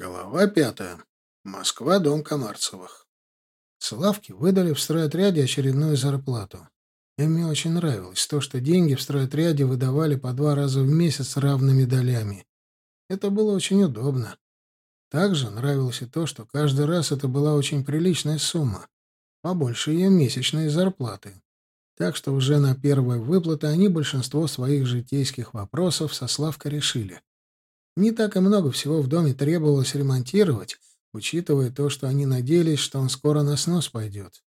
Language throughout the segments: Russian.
Глава пятая. Москва, дом Комарцевых. Славке выдали в стройотряде очередную зарплату. Эмме очень нравилось то, что деньги в стройотряде выдавали по два раза в месяц равными долями. Это было очень удобно. Также нравилось и то, что каждый раз это была очень приличная сумма, побольше ее месячной зарплаты. Так что уже на первой выплаты они большинство своих житейских вопросов со Славкой решили. Не так и много всего в доме требовалось ремонтировать, учитывая то, что они надеялись, что он скоро на снос пойдет.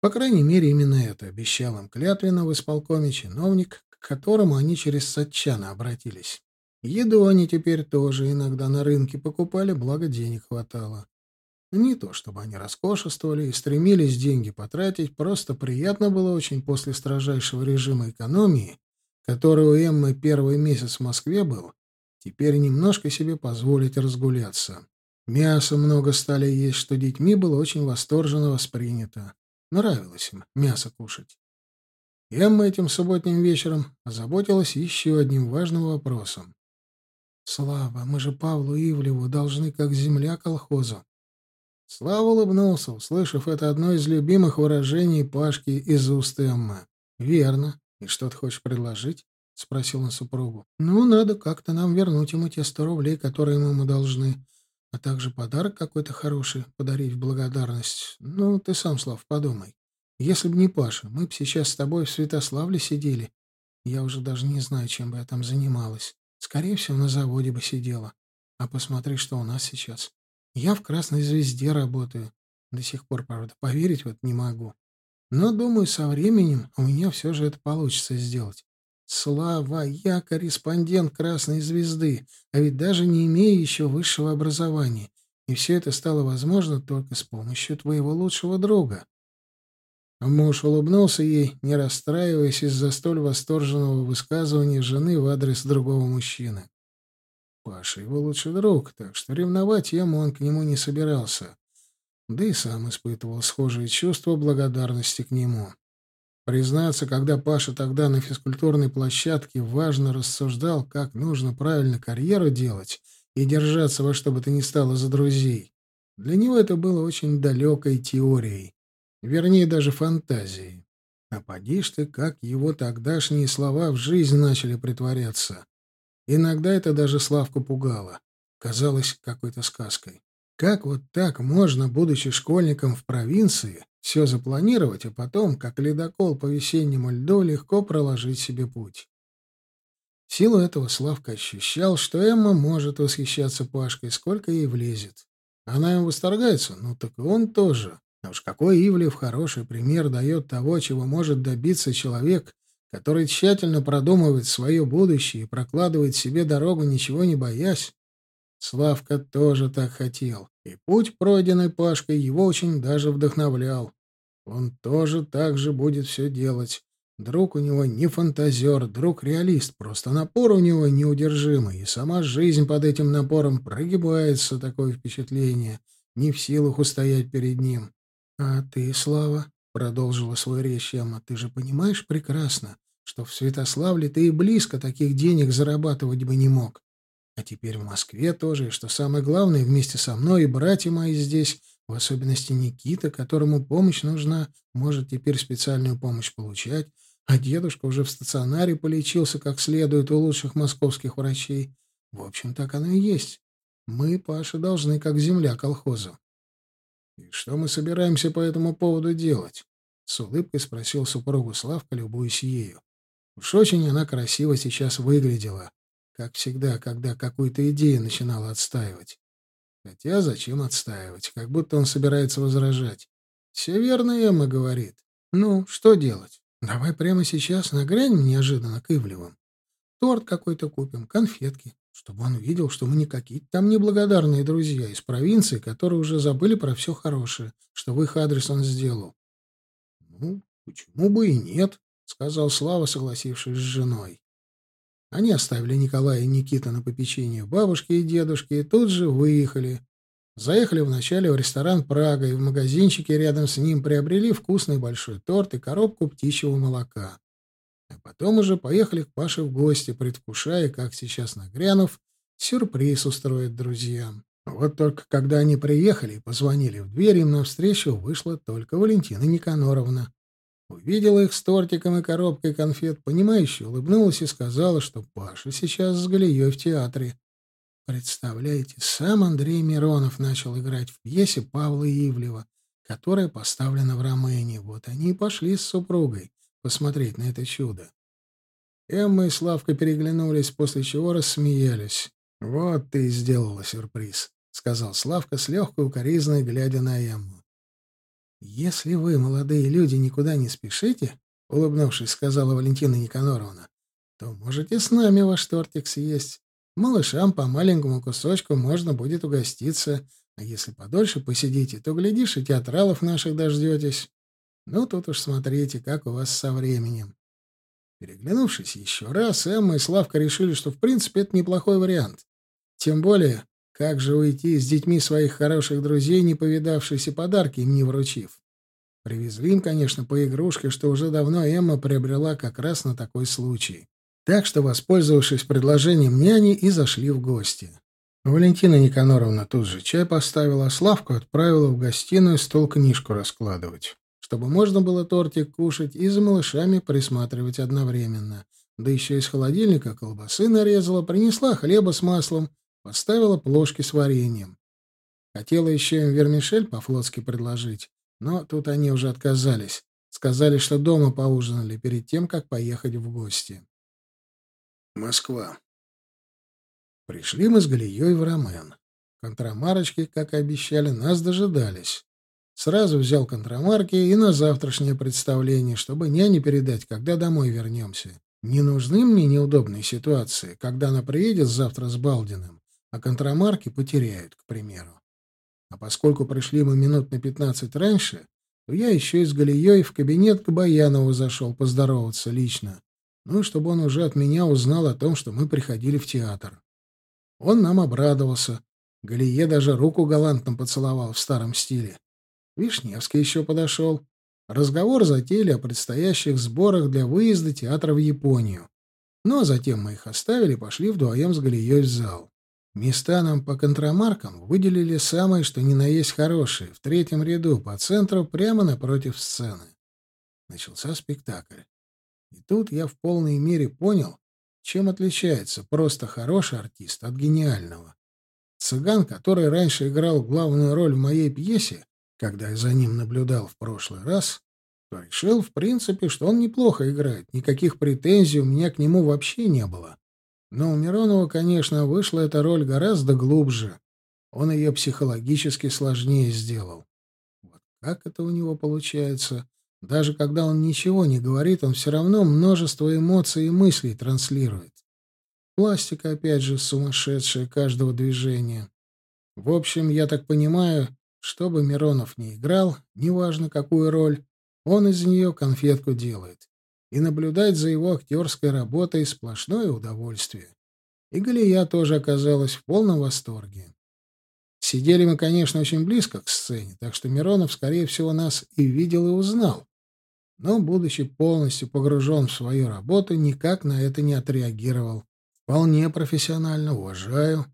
По крайней мере, именно это обещал им клятвенно в исполкоме чиновник, к которому они через Сатчана обратились. Еду они теперь тоже иногда на рынке покупали, благо денег хватало. Не то, чтобы они роскошествовали и стремились деньги потратить, просто приятно было очень после строжайшего режима экономии, который у Эммы первый месяц в Москве был, Теперь немножко себе позволить разгуляться. Мясо много стали есть, что детьми было очень восторженно воспринято. Нравилось им мясо кушать. Эмма этим субботним вечером озаботилась еще одним важным вопросом. «Слава, мы же Павлу Ивлеву должны как земля колхозу». Слава улыбнулся, услышав это одно из любимых выражений Пашки из уст Эммы. «Верно. И что ты хочешь предложить?» — спросил он супругу. — Ну, надо как-то нам вернуть ему те сто рублей, которые мы ему должны, а также подарок какой-то хороший подарить в благодарность. Ну, ты сам, Слав, подумай. Если бы не Паша, мы бы сейчас с тобой в Святославле сидели. Я уже даже не знаю, чем бы я там занималась. Скорее всего, на заводе бы сидела. А посмотри, что у нас сейчас. Я в «Красной звезде» работаю. До сих пор, правда, поверить вот не могу. Но, думаю, со временем у меня все же это получится сделать. Слава, я корреспондент Красной Звезды, а ведь даже не имею еще высшего образования. И все это стало возможно только с помощью твоего лучшего друга. Муж улыбнулся ей, не расстраиваясь из-за столь восторженного высказывания жены в адрес другого мужчины. Паша его лучший друг, так что ревновать ему он к нему не собирался. Да и сам испытывал схожие чувства благодарности к нему. Признаться, когда Паша тогда на физкультурной площадке важно рассуждал, как нужно правильно карьеру делать и держаться во что бы то ни стало за друзей, для него это было очень далекой теорией, вернее, даже фантазией. А поди ты, как его тогдашние слова в жизнь начали притворяться. Иногда это даже Славку пугало. Казалось какой-то сказкой. Как вот так можно, будучи школьником в провинции, все запланировать, а потом, как ледокол по весеннему льду, легко проложить себе путь. В силу этого Славка ощущал, что Эмма может восхищаться Пашкой, сколько ей влезет. Она им восторгается, ну так и он тоже. А уж какой Ивлев хороший пример дает того, чего может добиться человек, который тщательно продумывает свое будущее и прокладывает себе дорогу, ничего не боясь. Славка тоже так хотел, и путь, пройденный Пашкой, его очень даже вдохновлял. Он тоже так же будет все делать. Друг у него не фантазер, друг реалист, просто напор у него неудержимый, и сама жизнь под этим напором прогибается, такое впечатление, не в силах устоять перед ним. — А ты, Слава, — продолжила свою речь Эмма, — ты же понимаешь прекрасно, что в Святославле ты и близко таких денег зарабатывать бы не мог. А теперь в Москве тоже, и что самое главное, вместе со мной и братья мои здесь, в особенности Никита, которому помощь нужна, может теперь специальную помощь получать, а дедушка уже в стационаре полечился как следует у лучших московских врачей. В общем, так оно и есть. Мы, Паша, должны как земля колхозу. «И что мы собираемся по этому поводу делать?» — с улыбкой спросил супругу Славка, любуясь ею. Уж очень она красиво сейчас выглядела как всегда, когда какую-то идею начинала отстаивать. Хотя зачем отстаивать? Как будто он собирается возражать. Все верно Эмма говорит. Ну, что делать? Давай прямо сейчас нагрянем неожиданно к Ивлевым. Торт какой-то купим, конфетки, чтобы он видел, что мы не какие-то там неблагодарные друзья из провинции, которые уже забыли про все хорошее, что в их адрес он сделал. Ну, почему бы и нет, сказал Слава, согласившись с женой. Они оставили Николая и Никита на попечение бабушки и дедушки и тут же выехали. Заехали вначале в ресторан «Прага» и в магазинчике рядом с ним приобрели вкусный большой торт и коробку птичьего молока. А потом уже поехали к Паше в гости, предвкушая, как сейчас нагрянув, сюрприз устроит друзьям. Вот только когда они приехали и позвонили в дверь, им навстречу вышла только Валентина Никаноровна. Увидела их с тортиком и коробкой конфет, понимающе улыбнулась и сказала, что Паша сейчас с Галией в театре. Представляете, сам Андрей Миронов начал играть в пьесе Павла Ивлева, которая поставлена в Ромэне. Вот они и пошли с супругой посмотреть на это чудо. Эмма и Славка переглянулись, после чего рассмеялись. «Вот ты и сделала сюрприз», — сказал Славка с легкой укоризной, глядя на Эмму. «Если вы, молодые люди, никуда не спешите», — улыбнувшись, сказала Валентина Никаноровна, «то можете с нами ваш тортик съесть. Малышам по маленькому кусочку можно будет угоститься, а если подольше посидите, то, глядишь, и театралов наших дождетесь. Ну, тут уж смотрите, как у вас со временем». Переглянувшись еще раз, Эмма и Славка решили, что в принципе это неплохой вариант. Тем более, как же уйти с детьми своих хороших друзей, не повидавшись подарки им не вручив? Привезли им, конечно, по игрушке, что уже давно Эмма приобрела как раз на такой случай. Так что, воспользовавшись предложением няни, и зашли в гости. Валентина Никаноровна тут же чай поставила, а Славку отправила в гостиную стол книжку раскладывать, чтобы можно было тортик кушать и за малышами присматривать одновременно. Да еще из холодильника колбасы нарезала, принесла хлеба с маслом Поставила плошки с вареньем. Хотела еще им вермишель по-флотски предложить, но тут они уже отказались. Сказали, что дома поужинали перед тем, как поехать в гости. Москва. Пришли мы с Галией в Ромен. Контрамарочки, как и обещали, нас дожидались. Сразу взял контрамарки и на завтрашнее представление, чтобы няне передать, когда домой вернемся. Не нужны мне неудобные ситуации, когда она приедет завтра с Балдиным а контрамарки потеряют, к примеру. А поскольку пришли мы минут на пятнадцать раньше, то я еще и с Галией в кабинет к Баянову зашел поздороваться лично, ну и чтобы он уже от меня узнал о том, что мы приходили в театр. Он нам обрадовался. Галие даже руку галантно поцеловал в старом стиле. Вишневский еще подошел. Разговор затеяли о предстоящих сборах для выезда театра в Японию. Ну а затем мы их оставили и пошли вдвоем с Галией в зал. Места нам по контрамаркам выделили самые, что ни на есть хорошие, в третьем ряду, по центру, прямо напротив сцены. Начался спектакль. И тут я в полной мере понял, чем отличается просто хороший артист от гениального. Цыган, который раньше играл главную роль в моей пьесе, когда я за ним наблюдал в прошлый раз, то решил, в принципе, что он неплохо играет, никаких претензий у меня к нему вообще не было. Но у Миронова, конечно, вышла эта роль гораздо глубже. Он ее психологически сложнее сделал. Вот как это у него получается? Даже когда он ничего не говорит, он все равно множество эмоций и мыслей транслирует. Пластика, опять же, сумасшедшая каждого движения. В общем, я так понимаю, что бы Миронов ни играл, неважно какую роль, он из нее конфетку делает и наблюдать за его актерской работой сплошное удовольствие. И Галия тоже оказалась в полном восторге. Сидели мы, конечно, очень близко к сцене, так что Миронов, скорее всего, нас и видел, и узнал. Но, будучи полностью погружен в свою работу, никак на это не отреагировал. Вполне профессионально, уважаю.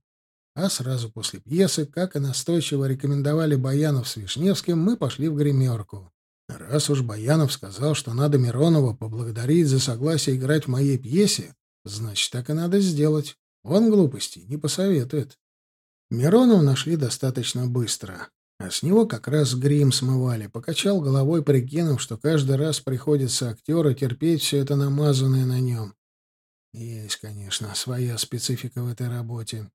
А сразу после пьесы, как и настойчиво рекомендовали Баянов с Вишневским, мы пошли в гримерку. Раз уж Баянов сказал, что надо Миронова поблагодарить за согласие играть в моей пьесе, значит, так и надо сделать. Он глупостей не посоветует. Миронова нашли достаточно быстро. А с него как раз грим смывали. Покачал головой, прикинув, что каждый раз приходится актеру терпеть все это намазанное на нем. Есть, конечно, своя специфика в этой работе.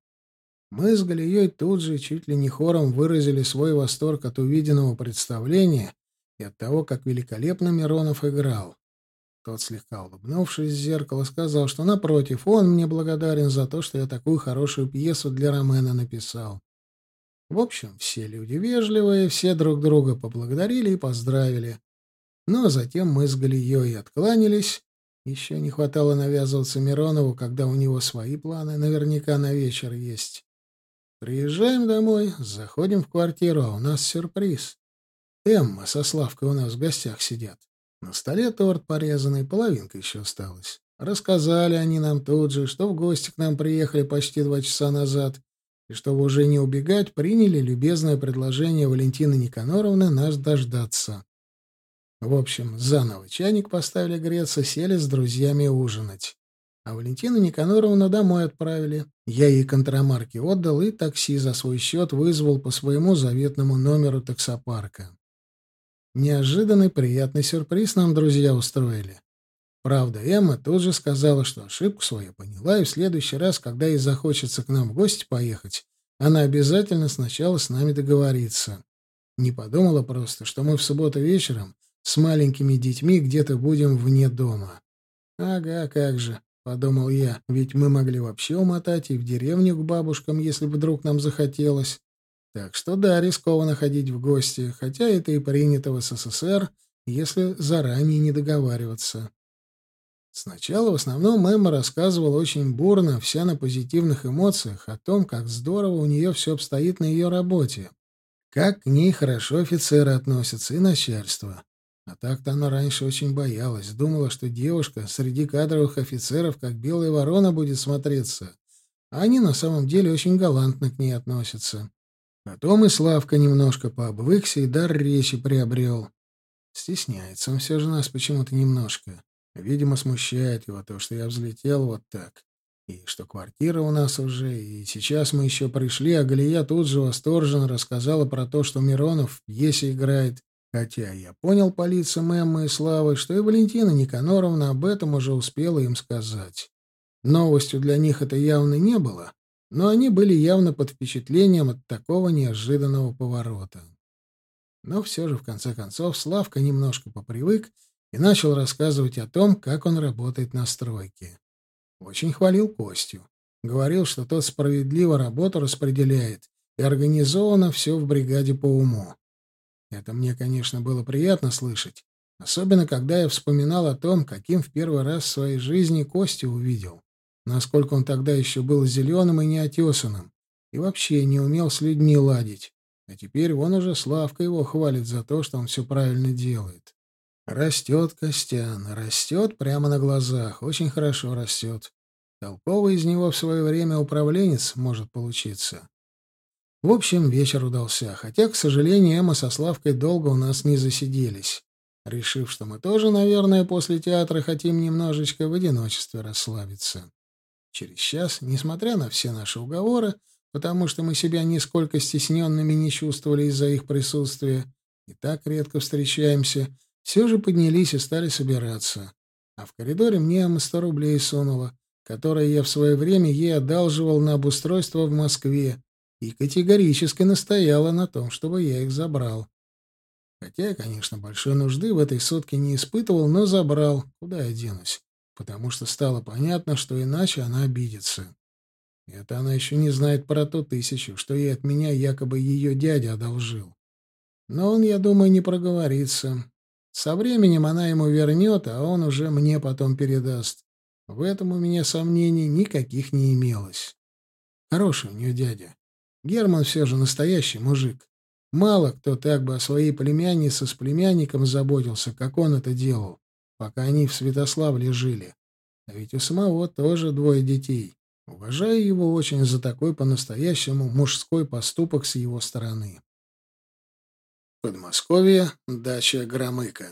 Мы с Галией тут же чуть ли не хором выразили свой восторг от увиденного представления и от того, как великолепно Миронов играл. Тот, слегка улыбнувшись в зеркало, сказал, что, напротив, он мне благодарен за то, что я такую хорошую пьесу для Ромена написал. В общем, все люди вежливые, все друг друга поблагодарили и поздравили. Ну, а затем мы с Галией откланялись. Еще не хватало навязываться Миронову, когда у него свои планы наверняка на вечер есть. Приезжаем домой, заходим в квартиру, а у нас сюрприз. Эмма со Славкой у нас в гостях сидят. На столе торт порезанный, половинка еще осталась. Рассказали они нам тут же, что в гости к нам приехали почти два часа назад. и чтобы уже не убегать, приняли любезное предложение Валентины Никаноровны нас дождаться. В общем, заново чайник поставили греться, сели с друзьями ужинать. А Валентину Никаноровну домой отправили. Я ей контрамарки отдал и такси за свой счет вызвал по своему заветному номеру таксопарка. Неожиданный приятный сюрприз нам друзья устроили. Правда, Эмма тут же сказала, что ошибку свою поняла, и в следующий раз, когда ей захочется к нам в гости поехать, она обязательно сначала с нами договорится. Не подумала просто, что мы в субботу вечером с маленькими детьми где-то будем вне дома. Ага, как же, — подумал я, — ведь мы могли вообще умотать и в деревню к бабушкам, если вдруг нам захотелось. Так что да, рискованно ходить в гости, хотя это и принято в СССР, если заранее не договариваться. Сначала в основном Эмма рассказывала очень бурно, вся на позитивных эмоциях, о том, как здорово у нее все обстоит на ее работе, как к ней хорошо офицеры относятся и начальство. А так-то она раньше очень боялась, думала, что девушка среди кадровых офицеров как белая ворона будет смотреться, а они на самом деле очень галантно к ней относятся. Потом и Славка немножко пообвыкся и дар речи приобрел. Стесняется он все же нас почему-то немножко. Видимо, смущает его то, что я взлетел вот так. И что квартира у нас уже, и сейчас мы еще пришли, а Галия тут же восторженно рассказала про то, что Миронов в пьесе играет. Хотя я понял по лицам Эммы и Славы, что и Валентина Никаноровна об этом уже успела им сказать. Новостью для них это явно не было, но они были явно под впечатлением от такого неожиданного поворота. Но все же, в конце концов, Славка немножко попривык и начал рассказывать о том, как он работает на стройке. Очень хвалил Костю. Говорил, что тот справедливо работу распределяет, и организовано все в бригаде по уму. Это мне, конечно, было приятно слышать, особенно когда я вспоминал о том, каким в первый раз в своей жизни Костю увидел, насколько он тогда еще был зеленым и неотесанным, и вообще не умел с людьми ладить. А теперь он уже Славка его хвалит за то, что он все правильно делает. Растет Костян, растет прямо на глазах, очень хорошо растет. Толковый из него в свое время управленец может получиться. В общем, вечер удался, хотя, к сожалению, Эмма со Славкой долго у нас не засиделись, решив, что мы тоже, наверное, после театра хотим немножечко в одиночестве расслабиться. Через час, несмотря на все наши уговоры, потому что мы себя нисколько стесненными не чувствовали из-за их присутствия, и так редко встречаемся, все же поднялись и стали собираться. А в коридоре мне Эмма сто рублей сунула, которые я в свое время ей одалживал на обустройство в Москве, и категорически настояла на том, чтобы я их забрал. Хотя я, конечно, большой нужды в этой сутке не испытывал, но забрал. Куда я денусь? Потому что стало понятно, что иначе она обидится. Это она еще не знает про ту тысячу, что ей от меня якобы ее дядя одолжил. Но он, я думаю, не проговорится. Со временем она ему вернет, а он уже мне потом передаст. В этом у меня сомнений никаких не имелось. Хороший у нее дядя. Герман все же настоящий мужик. Мало кто так бы о своей племяннице с племянником заботился, как он это делал, пока они в Святославле жили. А ведь у самого тоже двое детей. Уважаю его очень за такой по-настоящему мужской поступок с его стороны. Подмосковье, дача Громыка.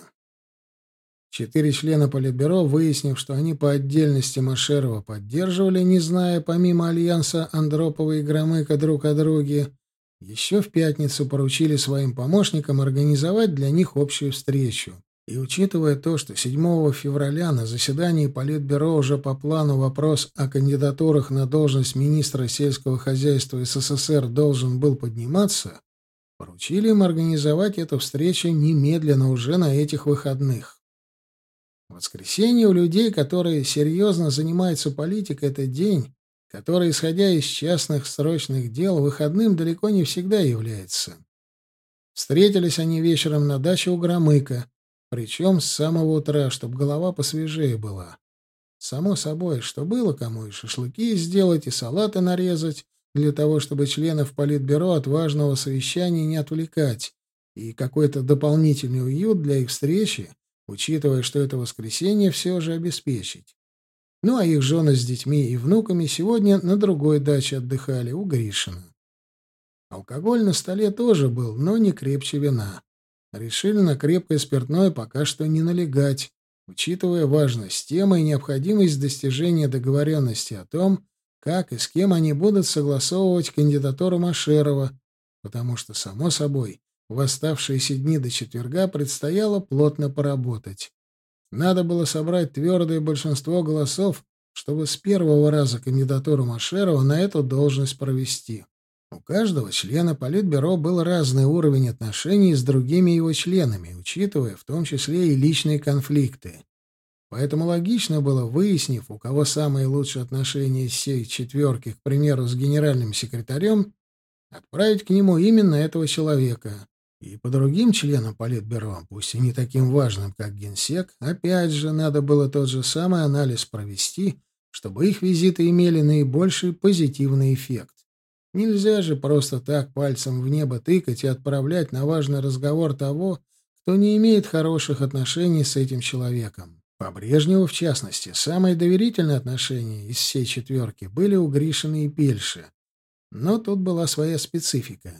Четыре члена Политбюро, выяснив, что они по отдельности Машерова поддерживали, не зная помимо альянса Андропова и Громыка друг о друге, еще в пятницу поручили своим помощникам организовать для них общую встречу. И учитывая то, что 7 февраля на заседании Политбюро уже по плану вопрос о кандидатурах на должность министра сельского хозяйства СССР должен был подниматься, поручили им организовать эту встречу немедленно уже на этих выходных. Воскресенье у людей, которые серьезно занимаются политикой, это день, который, исходя из частных срочных дел, выходным далеко не всегда является. Встретились они вечером на даче у Громыка, причем с самого утра, чтобы голова посвежее была. Само собой, что было кому и шашлыки сделать, и салаты нарезать, для того, чтобы членов Политбюро от важного совещания не отвлекать, и какой-то дополнительный уют для их встречи, учитывая, что это воскресенье все же обеспечить. Ну а их жены с детьми и внуками сегодня на другой даче отдыхали у Гришина. Алкоголь на столе тоже был, но не крепче вина. Решили на крепкое спиртное пока что не налегать, учитывая важность темы и необходимость достижения договоренности о том, как и с кем они будут согласовывать кандидатуру Машерова, потому что, само собой, в оставшиеся дни до четверга предстояло плотно поработать. Надо было собрать твердое большинство голосов, чтобы с первого раза кандидатуру Машерова на эту должность провести. У каждого члена Политбюро был разный уровень отношений с другими его членами, учитывая в том числе и личные конфликты. Поэтому логично было, выяснив, у кого самые лучшие отношения из всей четверки, к примеру, с генеральным секретарем, отправить к нему именно этого человека. И по другим членам Политбюро, пусть и не таким важным, как генсек, опять же, надо было тот же самый анализ провести, чтобы их визиты имели наибольший позитивный эффект. Нельзя же просто так пальцем в небо тыкать и отправлять на важный разговор того, кто не имеет хороших отношений с этим человеком. По Брежневу, в частности, самые доверительные отношения из всей четверки были у Гришина и Пельши. Но тут была своя специфика.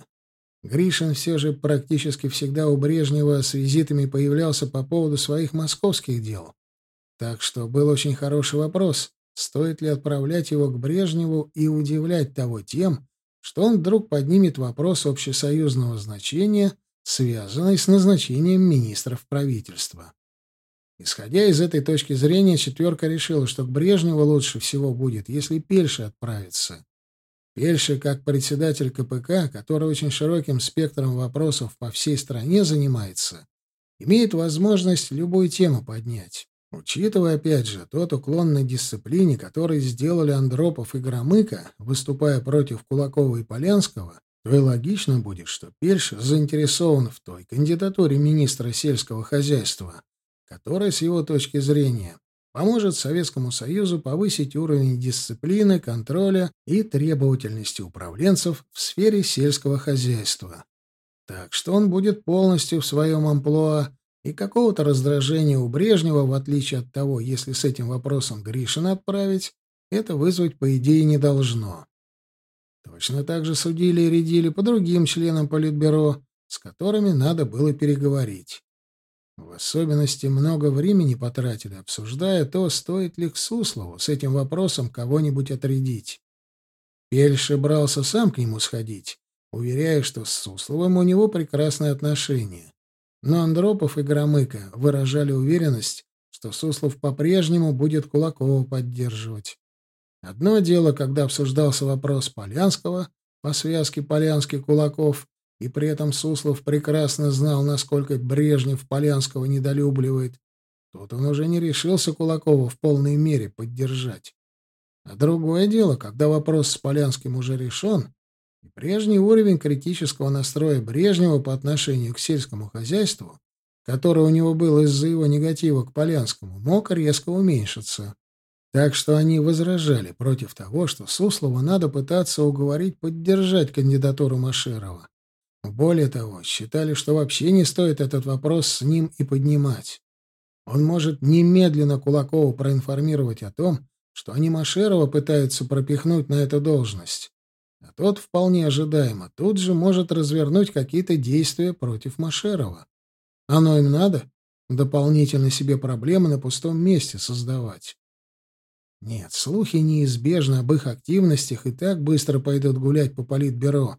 Гришин все же практически всегда у Брежнева с визитами появлялся по поводу своих московских дел. Так что был очень хороший вопрос, стоит ли отправлять его к Брежневу и удивлять того тем, что он вдруг поднимет вопрос общесоюзного значения, связанный с назначением министров правительства. Исходя из этой точки зрения, четверка решила, что к Брежневу лучше всего будет, если Пельша отправится. Пельша, как председатель КПК, который очень широким спектром вопросов по всей стране занимается, имеет возможность любую тему поднять. Учитывая, опять же, тот уклон на дисциплине, который сделали Андропов и Громыко, выступая против Кулакова и Полянского, то и логично будет, что Пельш заинтересован в той кандидатуре министра сельского хозяйства, которая, с его точки зрения, поможет Советскому Союзу повысить уровень дисциплины, контроля и требовательности управленцев в сфере сельского хозяйства. Так что он будет полностью в своем амплуа и какого-то раздражения у Брежнева, в отличие от того, если с этим вопросом Гришина отправить, это вызвать, по идее, не должно. Точно так же судили и рядили по другим членам Политбюро, с которыми надо было переговорить. В особенности много времени потратили, обсуждая то, стоит ли к Суслову с этим вопросом кого-нибудь отрядить. Пельше брался сам к нему сходить, уверяя, что с Сусловым у него прекрасные отношения. Но Андропов и Громыко выражали уверенность, что Суслов по-прежнему будет Кулакова поддерживать. Одно дело, когда обсуждался вопрос Полянского по связке Полянский-Кулаков, и при этом Суслов прекрасно знал, насколько Брежнев Полянского недолюбливает. Тут он уже не решился Кулакова в полной мере поддержать. А другое дело, когда вопрос с Полянским уже решен, и прежний уровень критического настроя Брежнева по отношению к сельскому хозяйству, который у него был из-за его негатива к Полянскому, мог резко уменьшиться. Так что они возражали против того, что Суслова надо пытаться уговорить поддержать кандидатуру Машерова. Более того, считали, что вообще не стоит этот вопрос с ним и поднимать. Он может немедленно Кулакову проинформировать о том, что они Машерова пытаются пропихнуть на эту должность. Тот, вполне ожидаемо, тут же может развернуть какие-то действия против Машерова. Оно им надо? Дополнительно себе проблемы на пустом месте создавать. Нет, слухи неизбежно об их активностях и так быстро пойдут гулять по политбюро.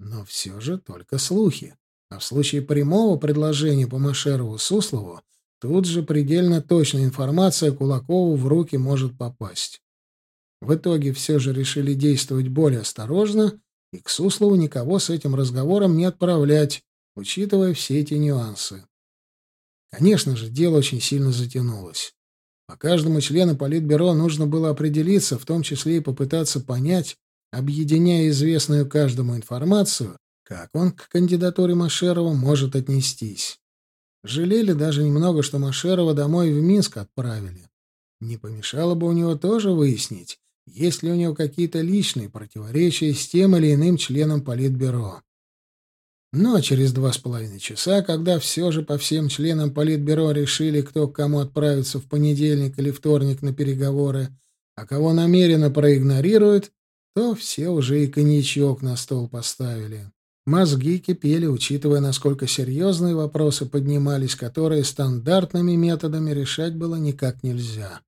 Но все же только слухи. А в случае прямого предложения по Машерову Суслову тут же предельно точная информация Кулакову в руки может попасть. В итоге все же решили действовать более осторожно и к Суслову никого с этим разговором не отправлять, учитывая все эти нюансы. Конечно же, дело очень сильно затянулось. По каждому члену Политбюро нужно было определиться, в том числе и попытаться понять, объединяя известную каждому информацию, как он к кандидатуре Машерова может отнестись. Жалели даже немного, что Машерова домой в Минск отправили. Не помешало бы у него тоже выяснить, есть ли у него какие-то личные противоречия с тем или иным членом Политбюро. Но через два с половиной часа, когда все же по всем членам Политбюро решили, кто к кому отправится в понедельник или вторник на переговоры, а кого намеренно проигнорируют, то все уже и коньячок на стол поставили. Мозги кипели, учитывая, насколько серьезные вопросы поднимались, которые стандартными методами решать было никак нельзя.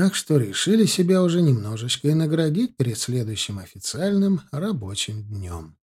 Так что решили себя уже немножечко и наградить перед следующим официальным рабочим днем.